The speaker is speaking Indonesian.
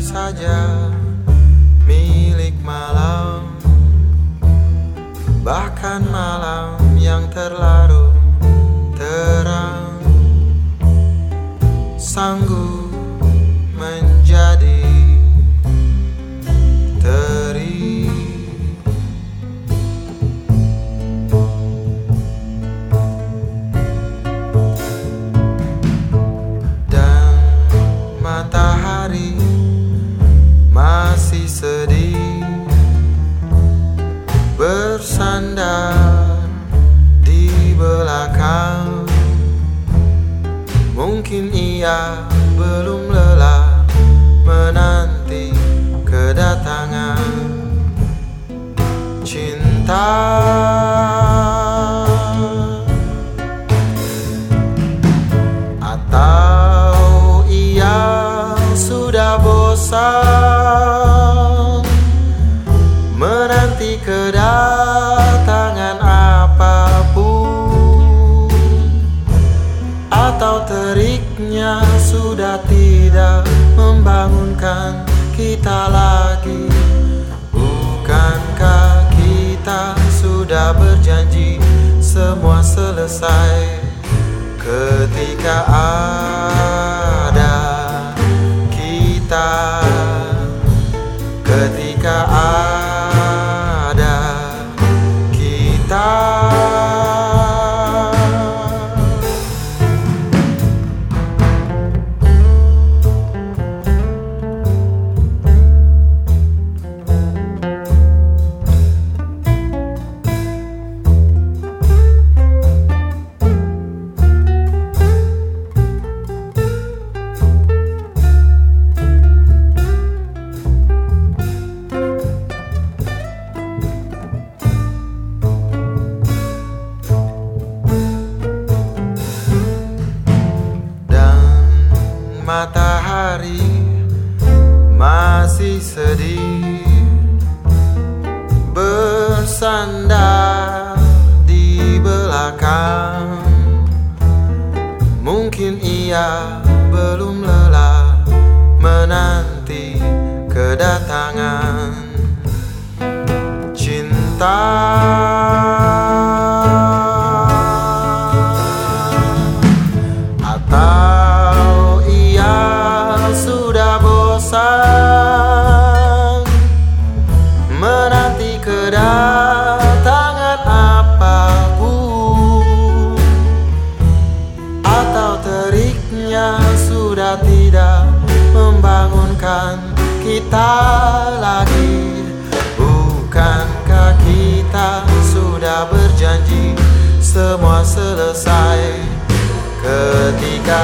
saja milik malam. Bahkan malam yang terlarut Bersandar di belakang. Mungkin ia Menanti kedatangan apa pun. Atau teriknya sudah tidak membangunkan kita lagi. Bukankah kita sudah berjanji semua selesai? Ketika ada kita Ketika ada matahari masih sedih. Bersandar di belakang. Mungkin ia belum lelah menanti kedatangan. Cinta membangunkan kita lagi. Bukankah kita sudah berjanji? Semua selesai. Ketika